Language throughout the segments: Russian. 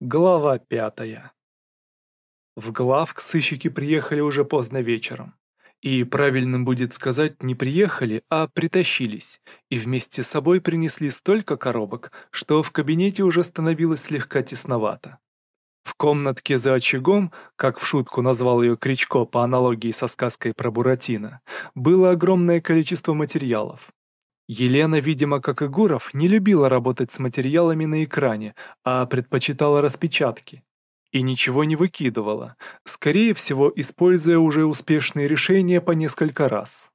Глава пятая В главк сыщики приехали уже поздно вечером. И правильным будет сказать не приехали, а притащились, и вместе с собой принесли столько коробок, что в кабинете уже становилось слегка тесновато. В комнатке за очагом, как в шутку назвал ее Кричко по аналогии со сказкой про Буратино, было огромное количество материалов. Елена, видимо, как и Гуров, не любила работать с материалами на экране, а предпочитала распечатки. И ничего не выкидывала, скорее всего, используя уже успешные решения по несколько раз.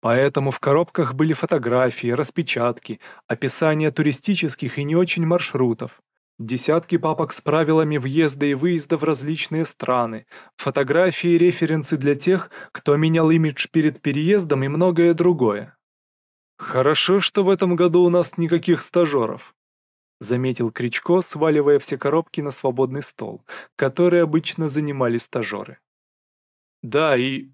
Поэтому в коробках были фотографии, распечатки, описания туристических и не очень маршрутов, десятки папок с правилами въезда и выезда в различные страны, фотографии и референсы для тех, кто менял имидж перед переездом и многое другое. «Хорошо, что в этом году у нас никаких стажеров», — заметил Кричко, сваливая все коробки на свободный стол, который обычно занимали стажеры. «Да, и...»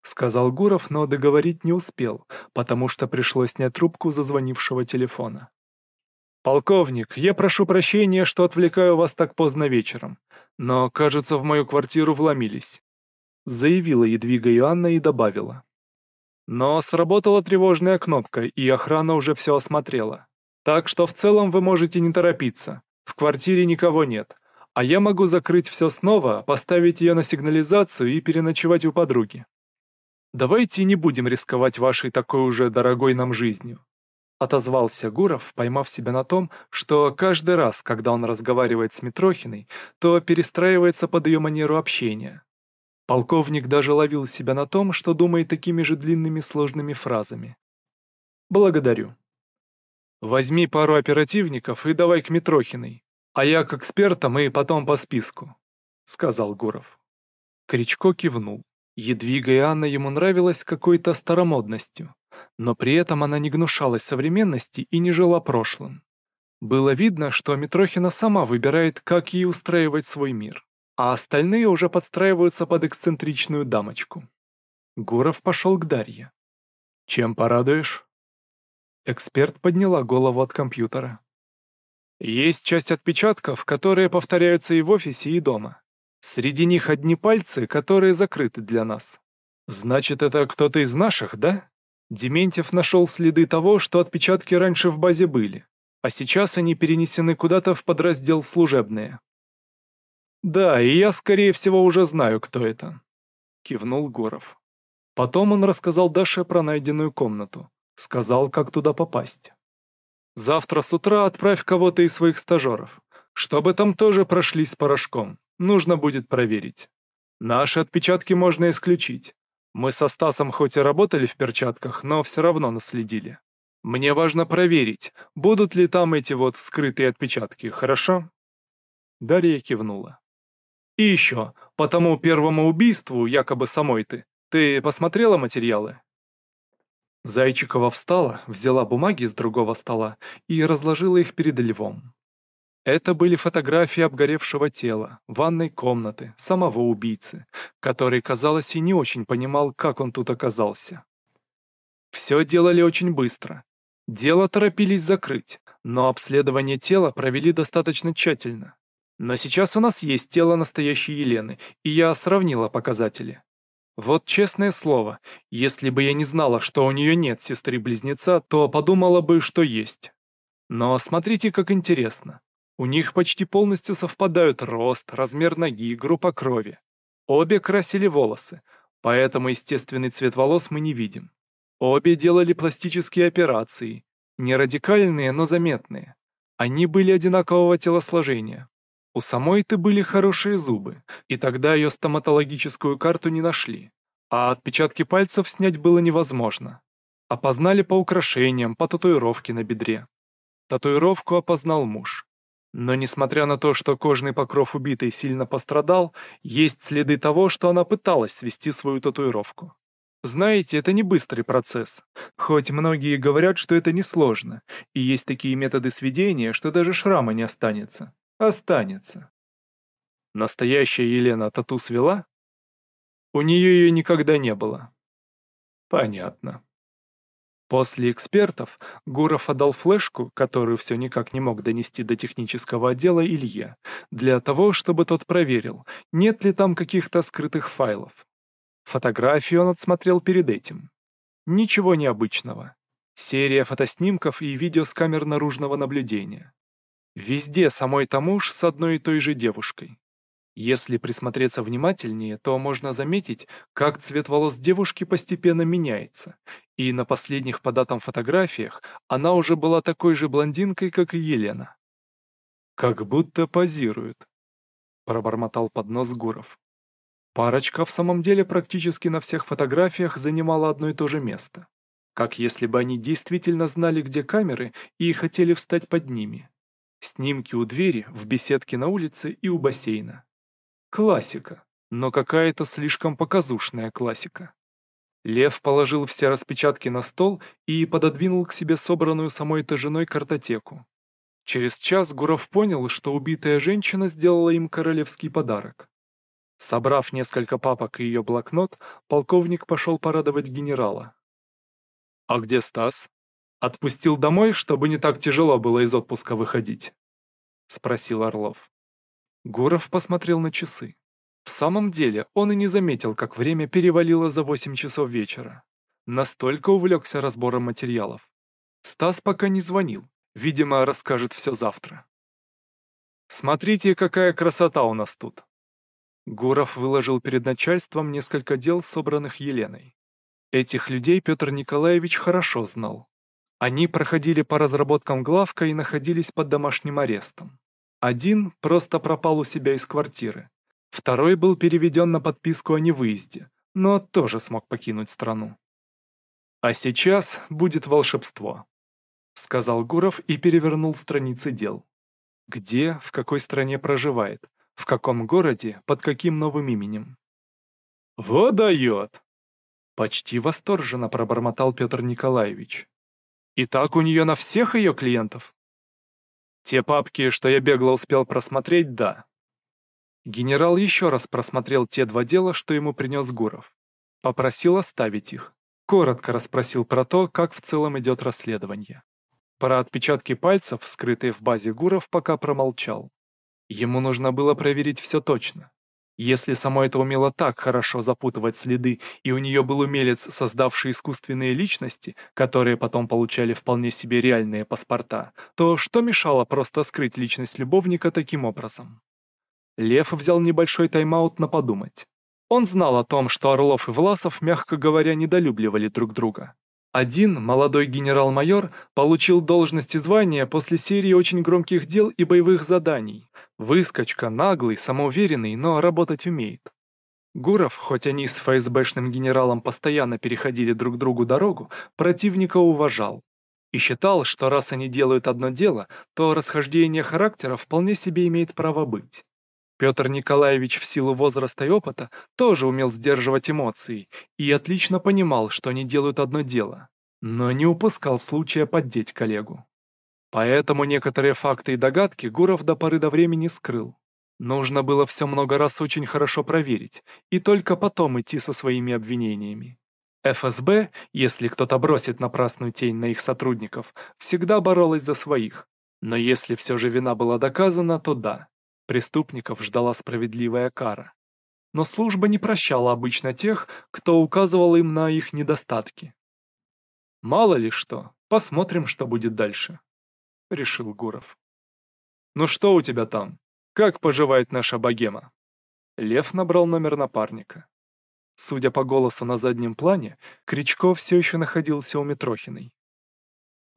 — сказал Гуров, но договорить не успел, потому что пришлось снять трубку зазвонившего телефона. «Полковник, я прошу прощения, что отвлекаю вас так поздно вечером, но, кажется, в мою квартиру вломились», — заявила Едвига Иоанна и добавила. Но сработала тревожная кнопка, и охрана уже все осмотрела. Так что в целом вы можете не торопиться. В квартире никого нет. А я могу закрыть все снова, поставить ее на сигнализацию и переночевать у подруги. Давайте не будем рисковать вашей такой уже дорогой нам жизнью. Отозвался Гуров, поймав себя на том, что каждый раз, когда он разговаривает с Митрохиной, то перестраивается под ее манеру общения. Полковник даже ловил себя на том, что думает такими же длинными сложными фразами. «Благодарю. Возьми пару оперативников и давай к Митрохиной, а я к экспертам и потом по списку», — сказал Гуров. Кричко кивнул. Едвига и Анна ему нравилась какой-то старомодностью, но при этом она не гнушалась современности и не жила прошлым. Было видно, что Митрохина сама выбирает, как ей устраивать свой мир а остальные уже подстраиваются под эксцентричную дамочку. Гуров пошел к Дарье. «Чем порадуешь?» Эксперт подняла голову от компьютера. «Есть часть отпечатков, которые повторяются и в офисе, и дома. Среди них одни пальцы, которые закрыты для нас. Значит, это кто-то из наших, да?» Дементьев нашел следы того, что отпечатки раньше в базе были, а сейчас они перенесены куда-то в подраздел «Служебные». «Да, и я, скорее всего, уже знаю, кто это», — кивнул Горов. Потом он рассказал Даше про найденную комнату, сказал, как туда попасть. «Завтра с утра отправь кого-то из своих стажеров, чтобы там тоже прошлись с порошком, нужно будет проверить. Наши отпечатки можно исключить. Мы со Стасом хоть и работали в перчатках, но все равно наследили. Мне важно проверить, будут ли там эти вот скрытые отпечатки, хорошо?» Дарья кивнула. И еще, по тому первому убийству, якобы самой ты, ты посмотрела материалы?» Зайчикова встала, взяла бумаги с другого стола и разложила их перед львом. Это были фотографии обгоревшего тела, ванной комнаты, самого убийцы, который, казалось, и не очень понимал, как он тут оказался. Все делали очень быстро. Дело торопились закрыть, но обследование тела провели достаточно тщательно. Но сейчас у нас есть тело настоящей Елены, и я сравнила показатели. Вот честное слово, если бы я не знала, что у нее нет сестры-близнеца, то подумала бы, что есть. Но смотрите, как интересно. У них почти полностью совпадают рост, размер ноги, группа крови. Обе красили волосы, поэтому естественный цвет волос мы не видим. Обе делали пластические операции, не радикальные, но заметные. Они были одинакового телосложения, у самой-то были хорошие зубы, и тогда ее стоматологическую карту не нашли, а отпечатки пальцев снять было невозможно. Опознали по украшениям, по татуировке на бедре. Татуировку опознал муж. Но несмотря на то, что кожный покров убитой сильно пострадал, есть следы того, что она пыталась свести свою татуировку. Знаете, это не быстрый процесс, хоть многие говорят, что это несложно, и есть такие методы сведения, что даже шрама не останется. Останется. Настоящая Елена тату свела? У нее ее никогда не было. Понятно. После экспертов Гуров отдал флешку, которую все никак не мог донести до технического отдела Илье, для того, чтобы тот проверил, нет ли там каких-то скрытых файлов. Фотографии он отсмотрел перед этим. Ничего необычного. Серия фотоснимков и видео с камер наружного наблюдения. Везде самой Тамуш с одной и той же девушкой. Если присмотреться внимательнее, то можно заметить, как цвет волос девушки постепенно меняется, и на последних по датам фотографиях она уже была такой же блондинкой, как и Елена. «Как будто позирует», — пробормотал под нос Гуров. Парочка в самом деле практически на всех фотографиях занимала одно и то же место. Как если бы они действительно знали, где камеры, и хотели встать под ними. Снимки у двери, в беседке на улице и у бассейна. Классика, но какая-то слишком показушная классика. Лев положил все распечатки на стол и пододвинул к себе собранную самой этой женой картотеку. Через час Гуров понял, что убитая женщина сделала им королевский подарок. Собрав несколько папок и ее блокнот, полковник пошел порадовать генерала. «А где Стас? Отпустил домой, чтобы не так тяжело было из отпуска выходить?» — спросил Орлов. Гуров посмотрел на часы. В самом деле, он и не заметил, как время перевалило за 8 часов вечера. Настолько увлекся разбором материалов. Стас пока не звонил. Видимо, расскажет все завтра. «Смотрите, какая красота у нас тут!» Гуров выложил перед начальством несколько дел, собранных Еленой. Этих людей Петр Николаевич хорошо знал. Они проходили по разработкам главка и находились под домашним арестом. Один просто пропал у себя из квартиры. Второй был переведен на подписку о невыезде, но тоже смог покинуть страну. «А сейчас будет волшебство», — сказал Гуров и перевернул страницы дел. Где, в какой стране проживает, в каком городе, под каким новым именем. «Вот дает!» Почти восторженно пробормотал Петр Николаевич. «И так у нее на всех ее клиентов?» Те папки, что я бегло успел просмотреть, да. Генерал еще раз просмотрел те два дела, что ему принес Гуров. Попросил оставить их. Коротко расспросил про то, как в целом идет расследование. Про отпечатки пальцев, скрытые в базе Гуров, пока промолчал. Ему нужно было проверить все точно. Если само это умело так хорошо запутывать следы, и у нее был умелец, создавший искусственные личности, которые потом получали вполне себе реальные паспорта, то что мешало просто скрыть личность любовника таким образом? Лев взял небольшой тайм-аут на подумать. Он знал о том, что Орлов и Власов, мягко говоря, недолюбливали друг друга. Один, молодой генерал-майор, получил должность и звание после серии очень громких дел и боевых заданий. Выскочка, наглый, самоуверенный, но работать умеет. Гуров, хоть они с ФСБшным генералом постоянно переходили друг другу дорогу, противника уважал. И считал, что раз они делают одно дело, то расхождение характера вполне себе имеет право быть. Петр Николаевич в силу возраста и опыта тоже умел сдерживать эмоции и отлично понимал, что они делают одно дело, но не упускал случая поддеть коллегу. Поэтому некоторые факты и догадки Гуров до поры до времени скрыл. Нужно было все много раз очень хорошо проверить и только потом идти со своими обвинениями. ФСБ, если кто-то бросит напрасную тень на их сотрудников, всегда боролась за своих. Но если все же вина была доказана, то да, Преступников ждала справедливая кара. Но служба не прощала обычно тех, кто указывал им на их недостатки. «Мало ли что, посмотрим, что будет дальше», — решил Гуров. «Ну что у тебя там? Как поживает наша богема?» Лев набрал номер напарника. Судя по голосу на заднем плане, Кричко все еще находился у Митрохиной.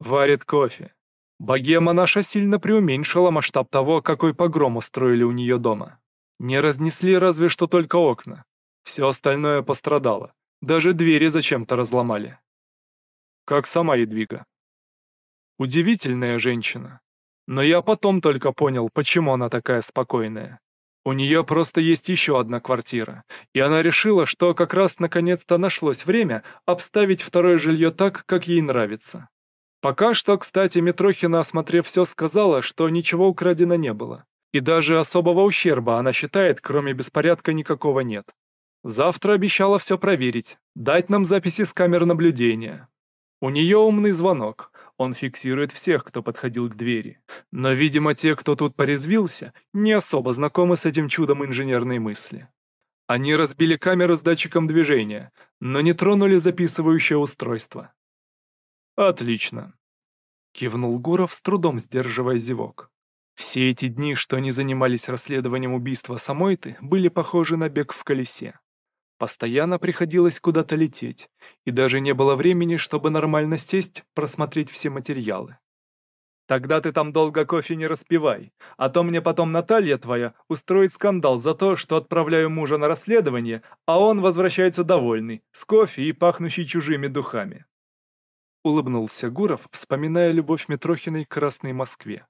«Варит кофе. Богема наша сильно преуменьшила масштаб того, какой погром устроили у нее дома. Не разнесли разве что только окна. Все остальное пострадало. Даже двери зачем-то разломали. Как сама Едвига. Удивительная женщина. Но я потом только понял, почему она такая спокойная. У нее просто есть еще одна квартира, и она решила, что как раз наконец-то нашлось время обставить второе жилье так, как ей нравится. Пока что, кстати, Митрохина, осмотрев все, сказала, что ничего украдено не было. И даже особого ущерба, она считает, кроме беспорядка, никакого нет. Завтра обещала все проверить, дать нам записи с камер наблюдения. У нее умный звонок, он фиксирует всех, кто подходил к двери. Но, видимо, те, кто тут порезвился, не особо знакомы с этим чудом инженерной мысли. Они разбили камеру с датчиком движения, но не тронули записывающее устройство. «Отлично», — кивнул Гуров, с трудом сдерживая зевок. Все эти дни, что они занимались расследованием убийства Самойты, были похожи на бег в колесе. Постоянно приходилось куда-то лететь, и даже не было времени, чтобы нормально сесть, просмотреть все материалы. Тогда ты там долго кофе не распивай, а то мне потом Наталья твоя устроит скандал за то, что отправляю мужа на расследование, а он возвращается довольный, с кофе и пахнущий чужими духами. Улыбнулся Гуров, вспоминая любовь Митрохиной к Красной Москве.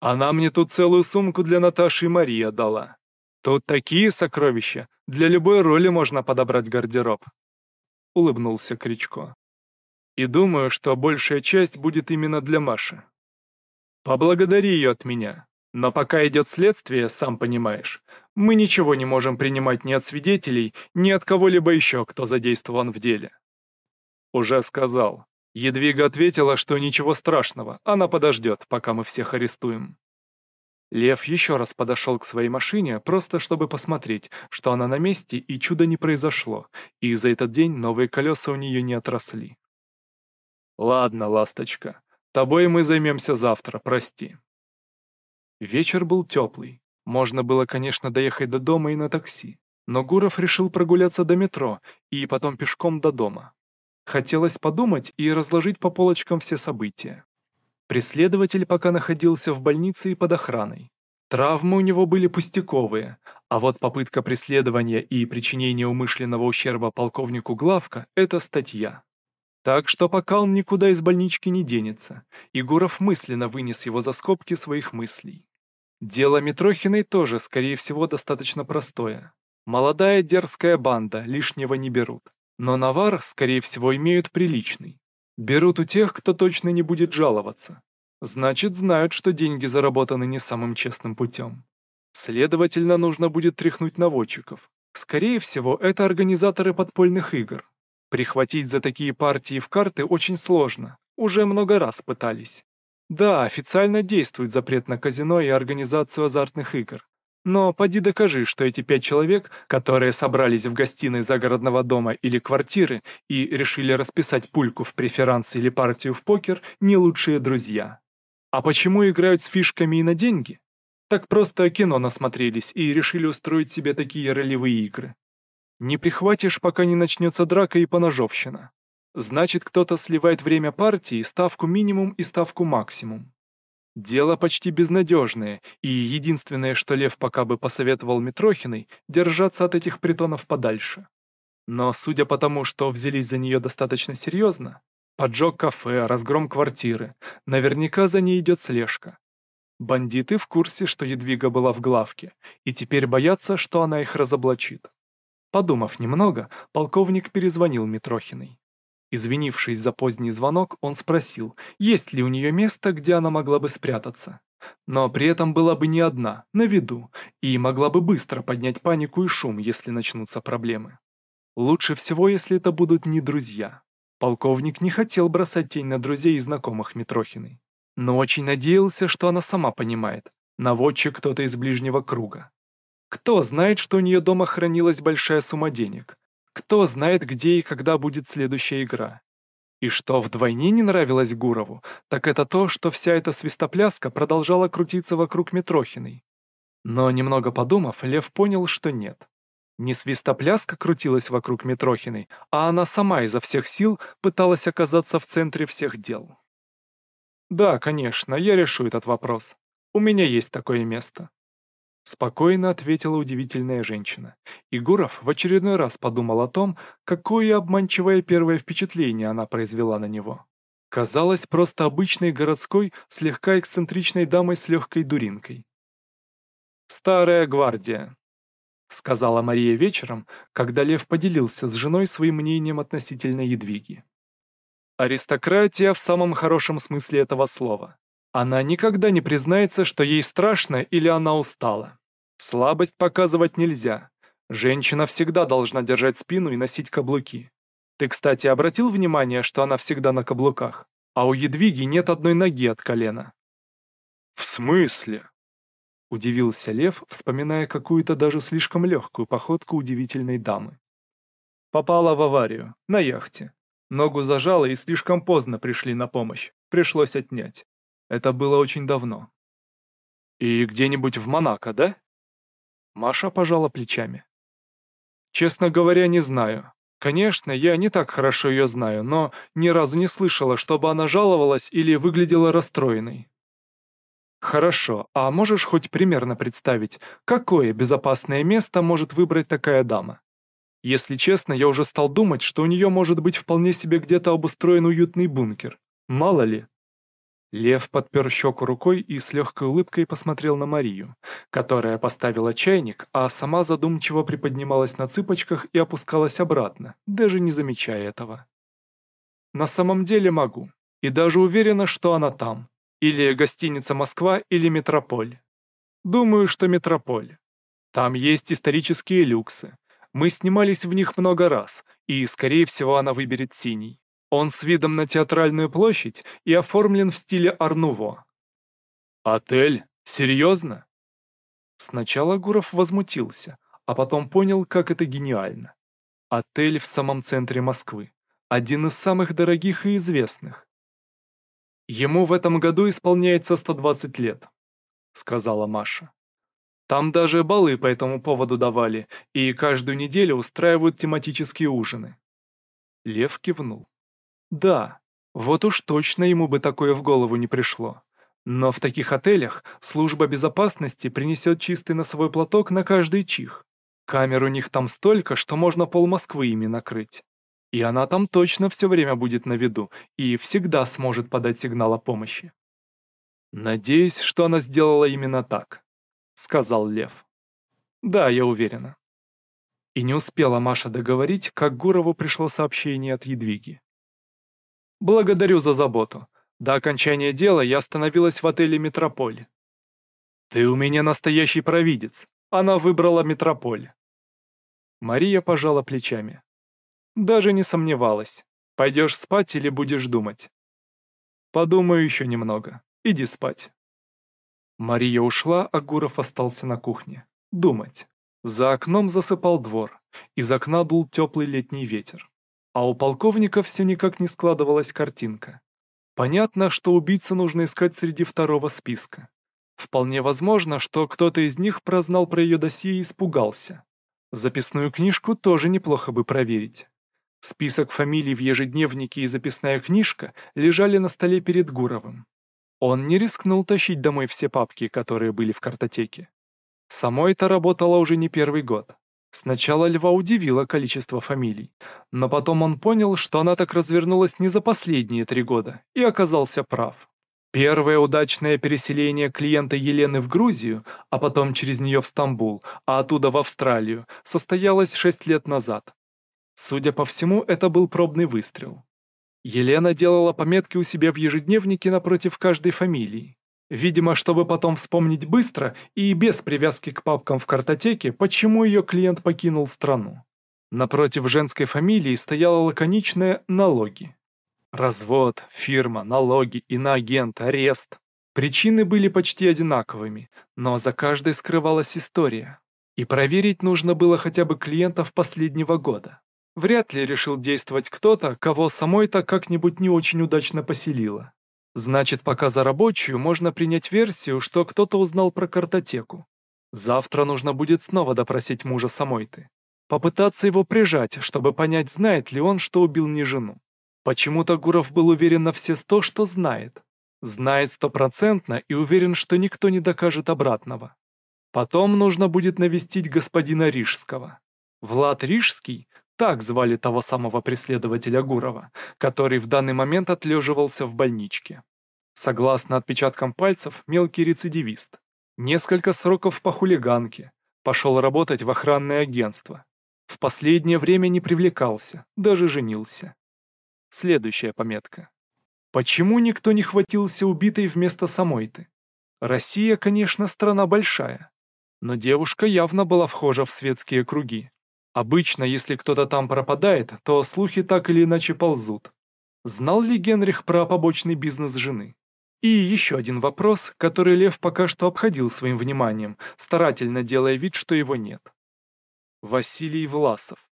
Она мне тут целую сумку для Наташи и Марии отдала. Тут такие сокровища, для любой роли можно подобрать гардероб. Улыбнулся Кричко. И думаю, что большая часть будет именно для Маши. Поблагодари ее от меня. Но пока идет следствие, сам понимаешь, мы ничего не можем принимать ни от свидетелей, ни от кого-либо еще, кто задействован в деле. Уже сказал. Едвига ответила, что ничего страшного, она подождет, пока мы всех арестуем. Лев еще раз подошел к своей машине, просто чтобы посмотреть, что она на месте и чудо не произошло, и за этот день новые колеса у нее не отросли. «Ладно, ласточка, тобой мы займемся завтра, прости». Вечер был теплый. Можно было, конечно, доехать до дома и на такси, но Гуров решил прогуляться до метро и потом пешком до дома. Хотелось подумать и разложить по полочкам все события. Преследователь пока находился в больнице и под охраной. Травмы у него были пустяковые, а вот попытка преследования и причинения умышленного ущерба полковнику Главка – это статья. Так что пока он никуда из больнички не денется, Егоров мысленно вынес его за скобки своих мыслей. Дело Митрохиной тоже, скорее всего, достаточно простое. Молодая дерзкая банда, лишнего не берут. Но навар, скорее всего, имеют приличный. Берут у тех, кто точно не будет жаловаться. Значит, знают, что деньги заработаны не самым честным путем. Следовательно, нужно будет тряхнуть наводчиков. Скорее всего, это организаторы подпольных игр. Прихватить за такие партии в карты очень сложно. Уже много раз пытались. Да, официально действует запрет на казино и организацию азартных игр. Но поди докажи, что эти пять человек, которые собрались в гостиной загородного дома или квартиры и решили расписать пульку в преферанс или партию в покер, не лучшие друзья. А почему играют с фишками и на деньги? Так просто кино насмотрелись и решили устроить себе такие ролевые игры. Не прихватишь, пока не начнется драка и поножовщина. Значит, кто-то сливает время партии, ставку минимум и ставку максимум. Дело почти безнадежное, и единственное, что Лев пока бы посоветовал Митрохиной, держаться от этих притонов подальше. Но судя по тому, что взялись за нее достаточно серьезно, поджог кафе, разгром квартиры, наверняка за ней идет слежка. Бандиты в курсе, что Едвига была в главке, и теперь боятся, что она их разоблачит. Подумав немного, полковник перезвонил Митрохиной. Извинившись за поздний звонок, он спросил, есть ли у нее место, где она могла бы спрятаться. Но при этом была бы не одна, на виду, и могла бы быстро поднять панику и шум, если начнутся проблемы. Лучше всего, если это будут не друзья. Полковник не хотел бросать тень на друзей и знакомых Митрохиной. Но очень надеялся, что она сама понимает. Наводчик кто-то из ближнего круга. Кто знает, что у нее дома хранилась большая сумма денег, кто знает, где и когда будет следующая игра. И что вдвойне не нравилось Гурову, так это то, что вся эта свистопляска продолжала крутиться вокруг Митрохиной. Но немного подумав, Лев понял, что нет. Не свистопляска крутилась вокруг Митрохиной, а она сама изо всех сил пыталась оказаться в центре всех дел. «Да, конечно, я решу этот вопрос. У меня есть такое место», Спокойно ответила удивительная женщина. И Гуров в очередной раз подумал о том, какое обманчивое первое впечатление она произвела на него. Казалось просто обычной городской, слегка эксцентричной дамой с легкой дуринкой. «Старая гвардия», — сказала Мария вечером, когда Лев поделился с женой своим мнением относительно Едвиги. «Аристократия в самом хорошем смысле этого слова. Она никогда не признается, что ей страшно или она устала. Слабость показывать нельзя. Женщина всегда должна держать спину и носить каблуки. Ты, кстати, обратил внимание, что она всегда на каблуках, а у Едвиги нет одной ноги от колена? В смысле? Удивился Лев, вспоминая какую-то даже слишком легкую походку удивительной дамы. Попала в аварию, на яхте. Ногу зажало и слишком поздно пришли на помощь, пришлось отнять. Это было очень давно. И где-нибудь в Монако, да? Маша пожала плечами. Честно говоря, не знаю. Конечно, я не так хорошо ее знаю, но ни разу не слышала, чтобы она жаловалась или выглядела расстроенной. Хорошо, а можешь хоть примерно представить, какое безопасное место может выбрать такая дама? Если честно, я уже стал думать, что у нее может быть вполне себе где-то обустроен уютный бункер. Мало ли. Лев подпер щеку рукой и с легкой улыбкой посмотрел на Марию, которая поставила чайник, а сама задумчиво приподнималась на цыпочках и опускалась обратно, даже не замечая этого. На самом деле могу, и даже уверена, что она там. Или гостиница «Москва», или «Метрополь». Думаю, что «Метрополь». Там есть исторические люксы. Мы снимались в них много раз, и, скорее всего, она выберет синий. Он с видом на театральную площадь и оформлен в стиле Арнуво. «Отель? Серьезно?» Сначала Гуров возмутился, а потом понял, как это гениально. Отель в самом центре Москвы. Один из самых дорогих и известных. «Ему в этом году исполняется 120 лет», — сказала Маша. «Там даже балы по этому поводу давали, и каждую неделю устраивают тематические ужины». Лев кивнул. «Да, вот уж точно ему бы такое в голову не пришло. Но в таких отелях служба безопасности принесет чистый носовой платок на каждый чих. Камер у них там столько, что можно пол Москвы ими накрыть. И она там точно все время будет на виду и всегда сможет подать сигнал о помощи. «Надеюсь, что она сделала именно так», — сказал Лев. «Да, я уверена». И не успела Маша договорить, как Гурову пришло сообщение от Едвиги. «Благодарю за заботу. До окончания дела я остановилась в отеле «Метрополь». «Ты у меня настоящий провидец. Она выбрала «Метрополь». Мария пожала плечами. Даже не сомневалась. Пойдешь спать или будешь думать? Подумаю еще немного. Иди спать. Мария ушла, а Гуров остался на кухне. Думать. За окном засыпал двор. Из окна дул теплый летний ветер. А у полковника все никак не складывалась картинка. Понятно, что убийцу нужно искать среди второго списка. Вполне возможно, что кто-то из них прознал про ее досье и испугался. Записную книжку тоже неплохо бы проверить. Список фамилий в ежедневнике и записная книжка лежали на столе перед Гуровым. Он не рискнул тащить домой все папки, которые были в картотеке. Самой это работало уже не первый год. Сначала Льва удивило количество фамилий, но потом он понял, что она так развернулась не за последние три года, и оказался прав. Первое удачное переселение клиента Елены в Грузию, а потом через нее в Стамбул, а оттуда в Австралию, состоялось шесть лет назад. Судя по всему, это был пробный выстрел. Елена делала пометки у себя в ежедневнике напротив каждой фамилии. Видимо, чтобы потом вспомнить быстро и без привязки к папкам в картотеке, почему ее клиент покинул страну. Напротив женской фамилии стояло лаконичное «налоги». Развод, фирма, налоги, иноагент, арест. Причины были почти одинаковыми, но за каждой скрывалась история. И проверить нужно было хотя бы клиентов последнего года. Вряд ли решил действовать кто-то, кого самой-то как-нибудь не очень удачно поселило. Значит, пока за рабочую можно принять версию, что кто-то узнал про картотеку. Завтра нужно будет снова допросить мужа самой-ты. Попытаться его прижать, чтобы понять, знает ли он, что убил не жену. Почему-то Гуров был уверен на все сто, что знает. Знает стопроцентно и уверен, что никто не докажет обратного. Потом нужно будет навестить господина Рижского. Влад Рижский так звали того самого преследователя Гурова, который в данный момент отлеживался в больничке. Согласно отпечаткам пальцев, мелкий рецидивист. Несколько сроков по хулиганке. Пошел работать в охранное агентство. В последнее время не привлекался, даже женился. Следующая пометка. Почему никто не хватился убитой вместо самой-ты? Россия, конечно, страна большая, но девушка явно была вхожа в светские круги. Обычно, если кто-то там пропадает, то слухи так или иначе ползут. Знал ли Генрих про побочный бизнес жены? И еще один вопрос, который Лев пока что обходил своим вниманием, старательно делая вид, что его нет. Василий Власов.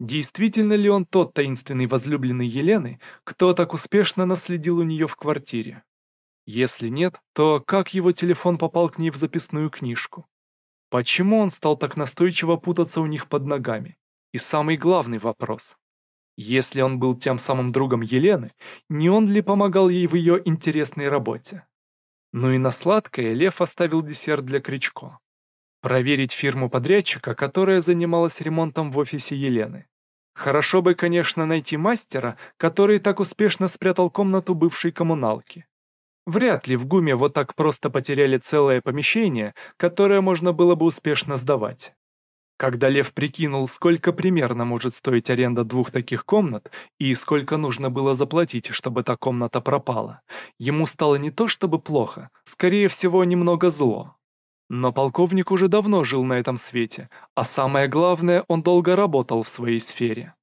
Действительно ли он тот таинственный возлюбленный Елены, кто так успешно наследил у нее в квартире? Если нет, то как его телефон попал к ней в записную книжку? Почему он стал так настойчиво путаться у них под ногами? И самый главный вопрос. Если он был тем самым другом Елены, не он ли помогал ей в ее интересной работе? Ну и на сладкое Лев оставил десерт для Кричко. Проверить фирму подрядчика, которая занималась ремонтом в офисе Елены. Хорошо бы, конечно, найти мастера, который так успешно спрятал комнату бывшей коммуналки. Вряд ли в ГУМе вот так просто потеряли целое помещение, которое можно было бы успешно сдавать. Когда Лев прикинул, сколько примерно может стоить аренда двух таких комнат и сколько нужно было заплатить, чтобы та комната пропала, ему стало не то чтобы плохо, скорее всего, немного зло. Но полковник уже давно жил на этом свете, а самое главное, он долго работал в своей сфере.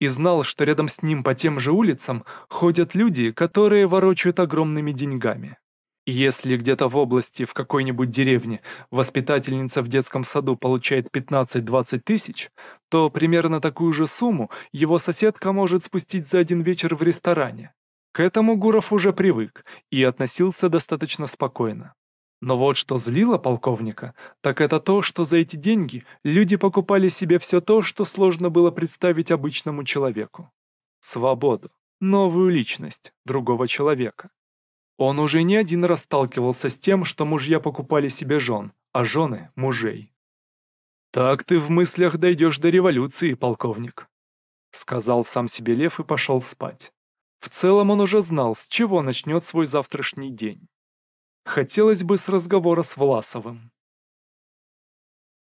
И знал, что рядом с ним по тем же улицам ходят люди, которые ворочают огромными деньгами. И если где-то в области, в какой-нибудь деревне, воспитательница в детском саду получает 15-20 тысяч, то примерно такую же сумму его соседка может спустить за один вечер в ресторане. К этому Гуров уже привык и относился достаточно спокойно. Но вот что злило полковника, так это то, что за эти деньги люди покупали себе все то, что сложно было представить обычному человеку. Свободу, новую личность другого человека. Он уже не один раз сталкивался с тем, что мужья покупали себе жен, а жены – мужей. «Так ты в мыслях дойдешь до революции, полковник», – сказал сам себе Лев и пошел спать. В целом он уже знал, с чего начнет свой завтрашний день. Хотелось бы с разговора с Власовым.